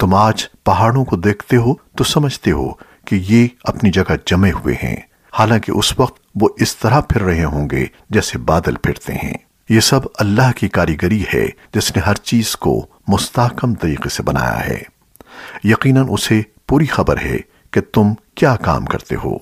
तुम आज पहाड़ों को देखते हो तो समझते हो कि ये अपनी जगह जमे हुए हैं। हालाँकि उस वक्त वो इस तरह फिर रहे होंगे जैसे बादल फिरते हैं। ये सब अल्लाह की कारीगरी है जिसने हर चीज़ को मुस्ताकम तरीके से बनाया है। यकीनन उसे पूरी खबर है कि तुम क्या काम करते हो।